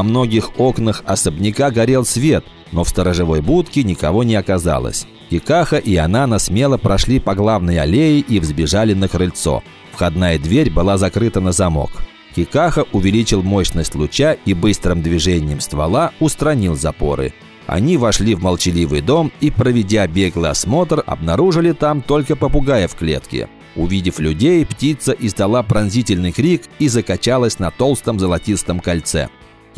Во многих окнах особняка горел свет, но в сторожевой будке никого не оказалось. Кикаха и Анана смело прошли по главной аллее и взбежали на крыльцо. Входная дверь была закрыта на замок. Кикаха увеличил мощность луча и быстрым движением ствола устранил запоры. Они вошли в молчаливый дом и, проведя беглый осмотр, обнаружили там только попугая в клетке. Увидев людей, птица издала пронзительный крик и закачалась на толстом золотистом кольце.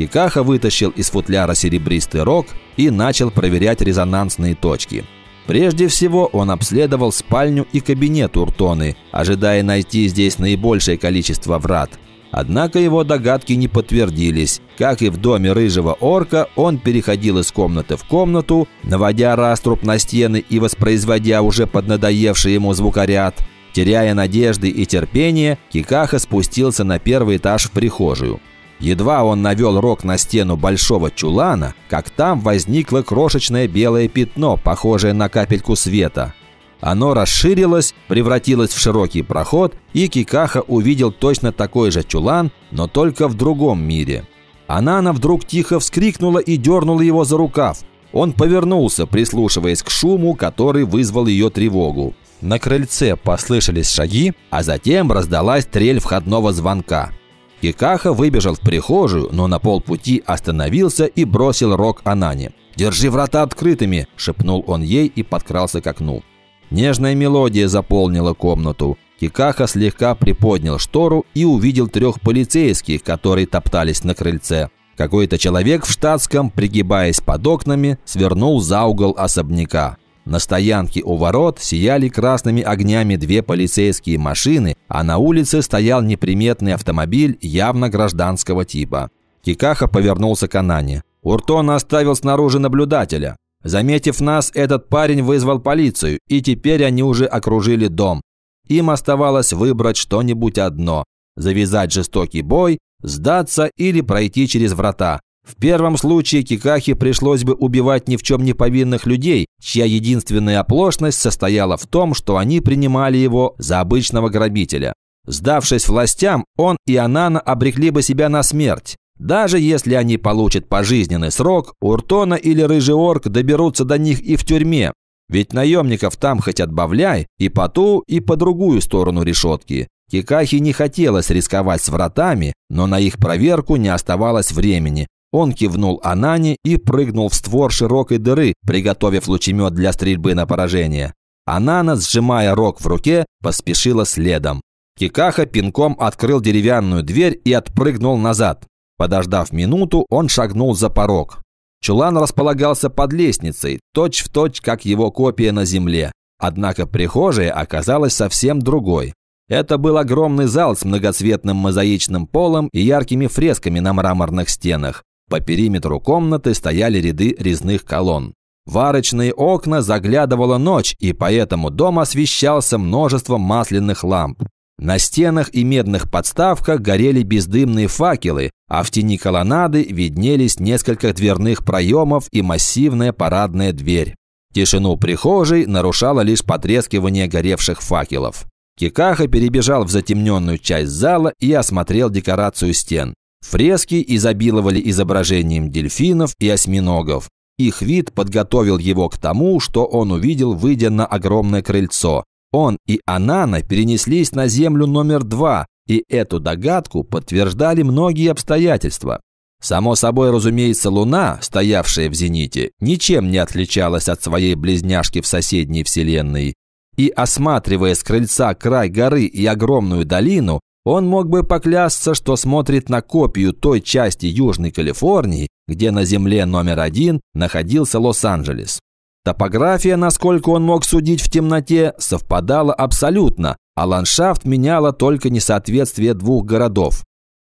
Кикаха вытащил из футляра серебристый рог и начал проверять резонансные точки. Прежде всего он обследовал спальню и кабинет Уртоны, ожидая найти здесь наибольшее количество врат. Однако его догадки не подтвердились. Как и в доме рыжего орка, он переходил из комнаты в комнату, наводя раструб на стены и воспроизводя уже поднадоевший ему звукоряд. Теряя надежды и терпение, Кикаха спустился на первый этаж в прихожую. Едва он навел рог на стену большого чулана, как там возникло крошечное белое пятно, похожее на капельку света. Оно расширилось, превратилось в широкий проход, и Кикаха увидел точно такой же чулан, но только в другом мире. Анана вдруг тихо вскрикнула и дернула его за рукав. Он повернулся, прислушиваясь к шуму, который вызвал ее тревогу. На крыльце послышались шаги, а затем раздалась трель входного звонка. Кикаха выбежал в прихожую, но на полпути остановился и бросил рог Анане. «Держи врата открытыми!» – шепнул он ей и подкрался к окну. Нежная мелодия заполнила комнату. Кикаха слегка приподнял штору и увидел трех полицейских, которые топтались на крыльце. Какой-то человек в штатском, пригибаясь под окнами, свернул за угол особняка. На стоянке у ворот сияли красными огнями две полицейские машины, а на улице стоял неприметный автомобиль явно гражданского типа. Кикаха повернулся к Анане. Уртон оставил снаружи наблюдателя. Заметив нас, этот парень вызвал полицию, и теперь они уже окружили дом. Им оставалось выбрать что-нибудь одно – завязать жестокий бой, сдаться или пройти через врата. В первом случае Кикахе пришлось бы убивать ни в чем не повинных людей, чья единственная оплошность состояла в том, что они принимали его за обычного грабителя. Сдавшись властям, он и Анана обрекли бы себя на смерть. Даже если они получат пожизненный срок, Уртона или Рыжий Орк доберутся до них и в тюрьме. Ведь наемников там хоть отбавляй, и по ту, и по другую сторону решетки. Кикахи не хотелось рисковать с вратами, но на их проверку не оставалось времени. Он кивнул Анане и прыгнул в створ широкой дыры, приготовив лучемет для стрельбы на поражение. Анана, сжимая рог в руке, поспешила следом. Кикаха пинком открыл деревянную дверь и отпрыгнул назад. Подождав минуту, он шагнул за порог. Чулан располагался под лестницей, точь-в-точь, точь, как его копия на земле. Однако прихожая оказалась совсем другой. Это был огромный зал с многоцветным мозаичным полом и яркими фресками на мраморных стенах. По периметру комнаты стояли ряды резных колонн. В арочные окна заглядывала ночь, и поэтому дом освещался множеством масляных ламп. На стенах и медных подставках горели бездымные факелы, а в тени колоннады виднелись несколько дверных проемов и массивная парадная дверь. Тишину прихожей нарушало лишь потрескивание горевших факелов. Кикаха перебежал в затемненную часть зала и осмотрел декорацию стен. Фрески изобиловали изображением дельфинов и осьминогов. Их вид подготовил его к тому, что он увидел, выйдя на огромное крыльцо. Он и Анана перенеслись на Землю номер два, и эту догадку подтверждали многие обстоятельства. Само собой, разумеется, Луна, стоявшая в зените, ничем не отличалась от своей близняшки в соседней Вселенной. И осматривая с крыльца край горы и огромную долину, он мог бы поклясться, что смотрит на копию той части Южной Калифорнии, где на Земле номер один находился Лос-Анджелес. Топография, насколько он мог судить в темноте, совпадала абсолютно, а ландшафт меняло только несоответствие двух городов.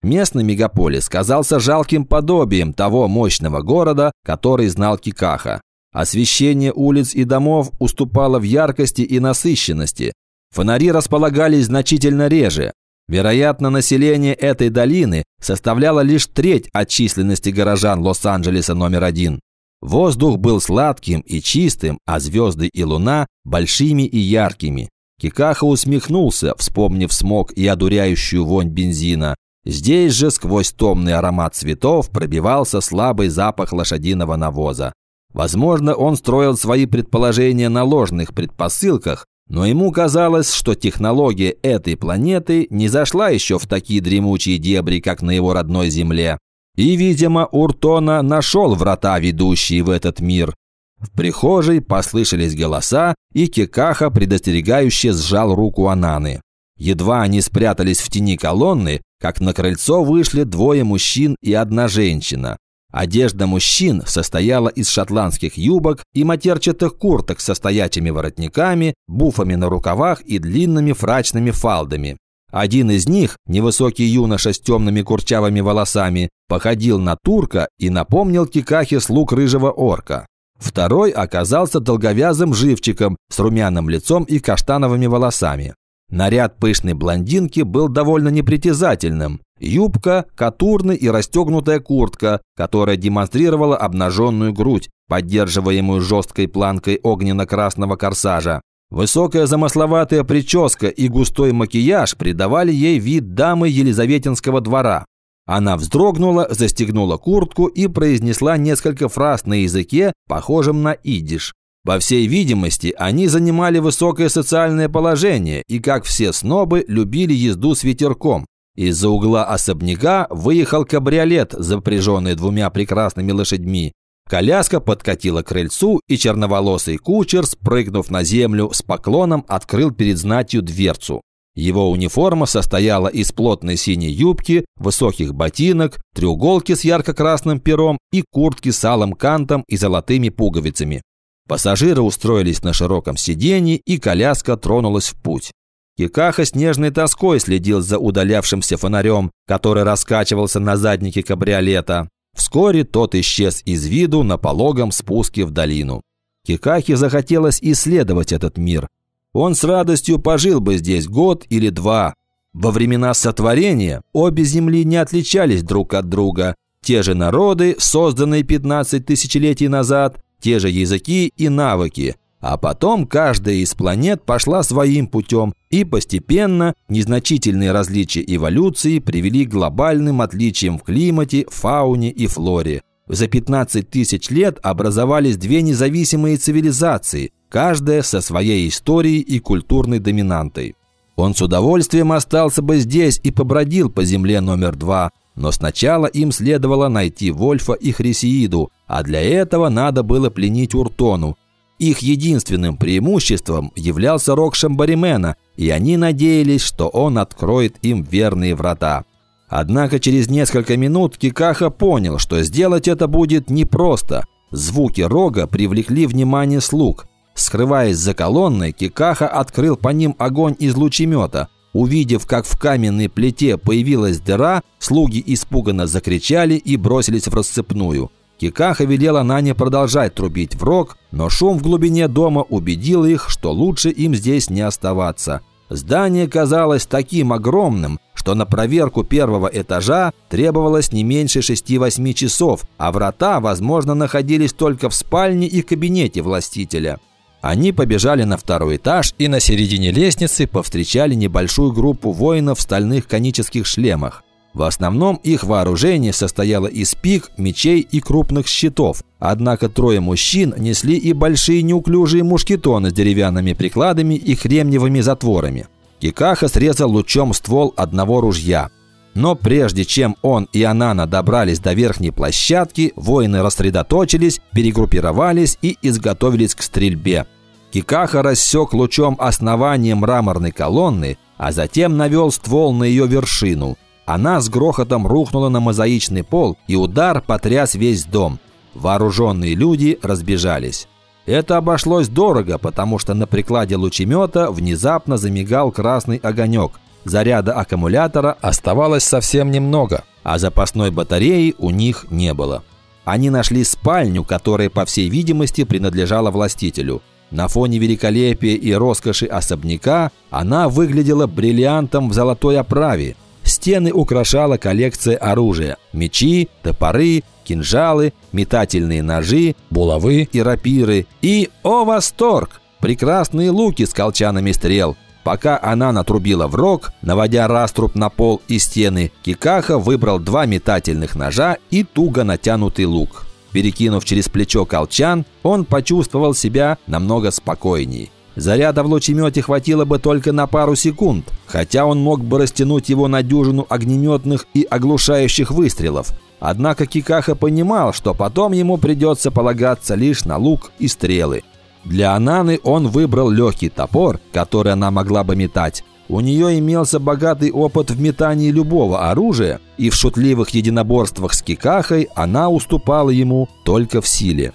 Местный мегаполис казался жалким подобием того мощного города, который знал Кикаха. Освещение улиц и домов уступало в яркости и насыщенности. Фонари располагались значительно реже. Вероятно, население этой долины составляло лишь треть от численности горожан Лос-Анджелеса номер один. Воздух был сладким и чистым, а звезды и луна – большими и яркими. Кикаха усмехнулся, вспомнив смог и одуряющую вонь бензина. Здесь же сквозь томный аромат цветов пробивался слабый запах лошадиного навоза. Возможно, он строил свои предположения на ложных предпосылках, но ему казалось, что технология этой планеты не зашла еще в такие дремучие дебри, как на его родной Земле. И, видимо, Уртона нашел врата, ведущие в этот мир. В прихожей послышались голоса, и Кикаха предостерегающе сжал руку Ананы. Едва они спрятались в тени колонны, как на крыльцо вышли двое мужчин и одна женщина. Одежда мужчин состояла из шотландских юбок и матерчатых курток со стоячими воротниками, буфами на рукавах и длинными фрачными фалдами. Один из них, невысокий юноша с темными курчавыми волосами, походил на турка и напомнил Кикахе слуг рыжего орка. Второй оказался долговязым живчиком с румяным лицом и каштановыми волосами. Наряд пышной блондинки был довольно непритязательным. Юбка, катурны и расстегнутая куртка, которая демонстрировала обнаженную грудь, поддерживаемую жесткой планкой огненно-красного корсажа. Высокая замысловатая прическа и густой макияж придавали ей вид дамы Елизаветинского двора. Она вздрогнула, застегнула куртку и произнесла несколько фраз на языке, похожем на идиш. По всей видимости, они занимали высокое социальное положение и, как все снобы, любили езду с ветерком. Из-за угла особняка выехал кабриолет, запряженный двумя прекрасными лошадьми. Коляска подкатила к крыльцу, и черноволосый кучер, спрыгнув на землю, с поклоном открыл перед знатью дверцу. Его униформа состояла из плотной синей юбки, высоких ботинок, треуголки с ярко-красным пером и куртки с алым кантом и золотыми пуговицами. Пассажиры устроились на широком сиденье, и коляска тронулась в путь. Кикаха с нежной тоской следил за удалявшимся фонарем, который раскачивался на заднике кабриолета. Вскоре тот исчез из виду на пологом спуске в долину. Кикахе захотелось исследовать этот мир. Он с радостью пожил бы здесь год или два. Во времена сотворения обе земли не отличались друг от друга. Те же народы, созданные 15 тысячелетий назад, те же языки и навыки. А потом каждая из планет пошла своим путем, и постепенно незначительные различия эволюции привели к глобальным отличиям в климате, фауне и флоре. За 15 тысяч лет образовались две независимые цивилизации, каждая со своей историей и культурной доминантой. Он с удовольствием остался бы здесь и побродил по земле номер два, но сначала им следовало найти Вольфа и Хрисеиду, а для этого надо было пленить Уртону. Их единственным преимуществом являлся рог Шамбаримена, и они надеялись, что он откроет им верные врата. Однако через несколько минут Кикаха понял, что сделать это будет непросто. Звуки рога привлекли внимание слуг. Скрываясь за колонной, Кикаха открыл по ним огонь из лучемета. Увидев, как в каменной плите появилась дыра, слуги испуганно закричали и бросились в расцепную. Кикаха велела Нане продолжать трубить в рог, но шум в глубине дома убедил их, что лучше им здесь не оставаться. Здание казалось таким огромным, что на проверку первого этажа требовалось не меньше 6-8 часов, а врата, возможно, находились только в спальне и кабинете властителя. Они побежали на второй этаж и на середине лестницы повстречали небольшую группу воинов в стальных конических шлемах. В основном их вооружение состояло из пик, мечей и крупных щитов. Однако трое мужчин несли и большие неуклюжие мушкетоны с деревянными прикладами и кремниевыми затворами. Кикаха срезал лучом ствол одного ружья. Но прежде чем он и Анана добрались до верхней площадки, воины рассредоточились, перегруппировались и изготовились к стрельбе. Кикаха рассек лучом основание мраморной колонны, а затем навел ствол на ее вершину – она с грохотом рухнула на мозаичный пол, и удар потряс весь дом. Вооруженные люди разбежались. Это обошлось дорого, потому что на прикладе лучемета внезапно замигал красный огонек. Заряда аккумулятора оставалось совсем немного, а запасной батареи у них не было. Они нашли спальню, которая, по всей видимости, принадлежала властителю. На фоне великолепия и роскоши особняка она выглядела бриллиантом в золотой оправе – Стены украшала коллекция оружия – мечи, топоры, кинжалы, метательные ножи, булавы и рапиры. И, о восторг, прекрасные луки с колчанами стрел. Пока она натрубила в рог, наводя раструб на пол и стены, Кикаха выбрал два метательных ножа и туго натянутый лук. Перекинув через плечо колчан, он почувствовал себя намного спокойней. Заряда в лучемете хватило бы только на пару секунд, хотя он мог бы растянуть его на дюжину огнеметных и оглушающих выстрелов. Однако Кикаха понимал, что потом ему придется полагаться лишь на лук и стрелы. Для Ананы он выбрал легкий топор, который она могла бы метать. У нее имелся богатый опыт в метании любого оружия, и в шутливых единоборствах с Кикахой она уступала ему только в силе.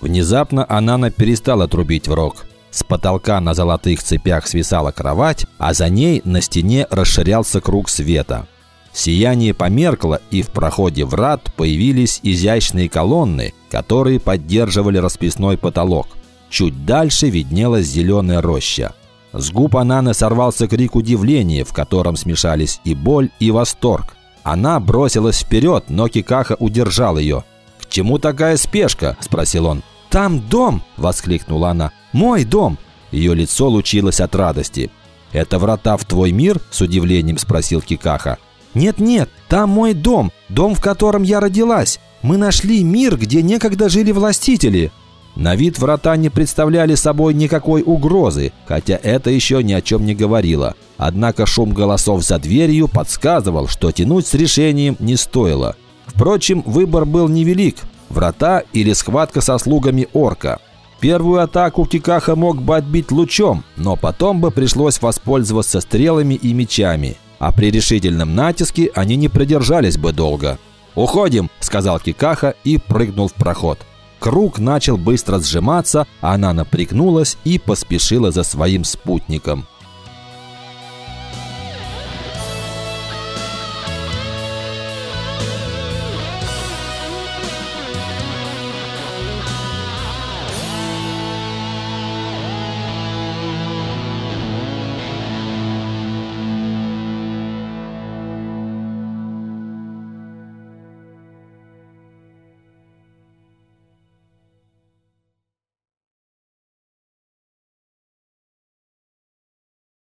Внезапно Анана перестала трубить в рог. С потолка на золотых цепях свисала кровать, а за ней на стене расширялся круг света. Сияние померкло, и в проходе врат появились изящные колонны, которые поддерживали расписной потолок. Чуть дальше виднелась зеленая роща. С губ Ананы сорвался крик удивления, в котором смешались и боль, и восторг. Она бросилась вперед, но Кикаха удержал ее. «К чему такая спешка?» – спросил он. «Там дом!» – воскликнула она. «Мой дом!» Ее лицо лучилось от радости. «Это врата в твой мир?» – с удивлением спросил Кикаха. «Нет-нет, там мой дом, дом, в котором я родилась. Мы нашли мир, где некогда жили властители». На вид врата не представляли собой никакой угрозы, хотя это еще ни о чем не говорило. Однако шум голосов за дверью подсказывал, что тянуть с решением не стоило. Впрочем, выбор был невелик – врата или схватка со слугами орка. Первую атаку Кикаха мог бы отбить лучом, но потом бы пришлось воспользоваться стрелами и мечами. А при решительном натиске они не продержались бы долго. «Уходим!» – сказал Кикаха и прыгнул в проход. Круг начал быстро сжиматься, она напрягнулась и поспешила за своим спутником.